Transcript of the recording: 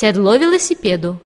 сядло велосипеду.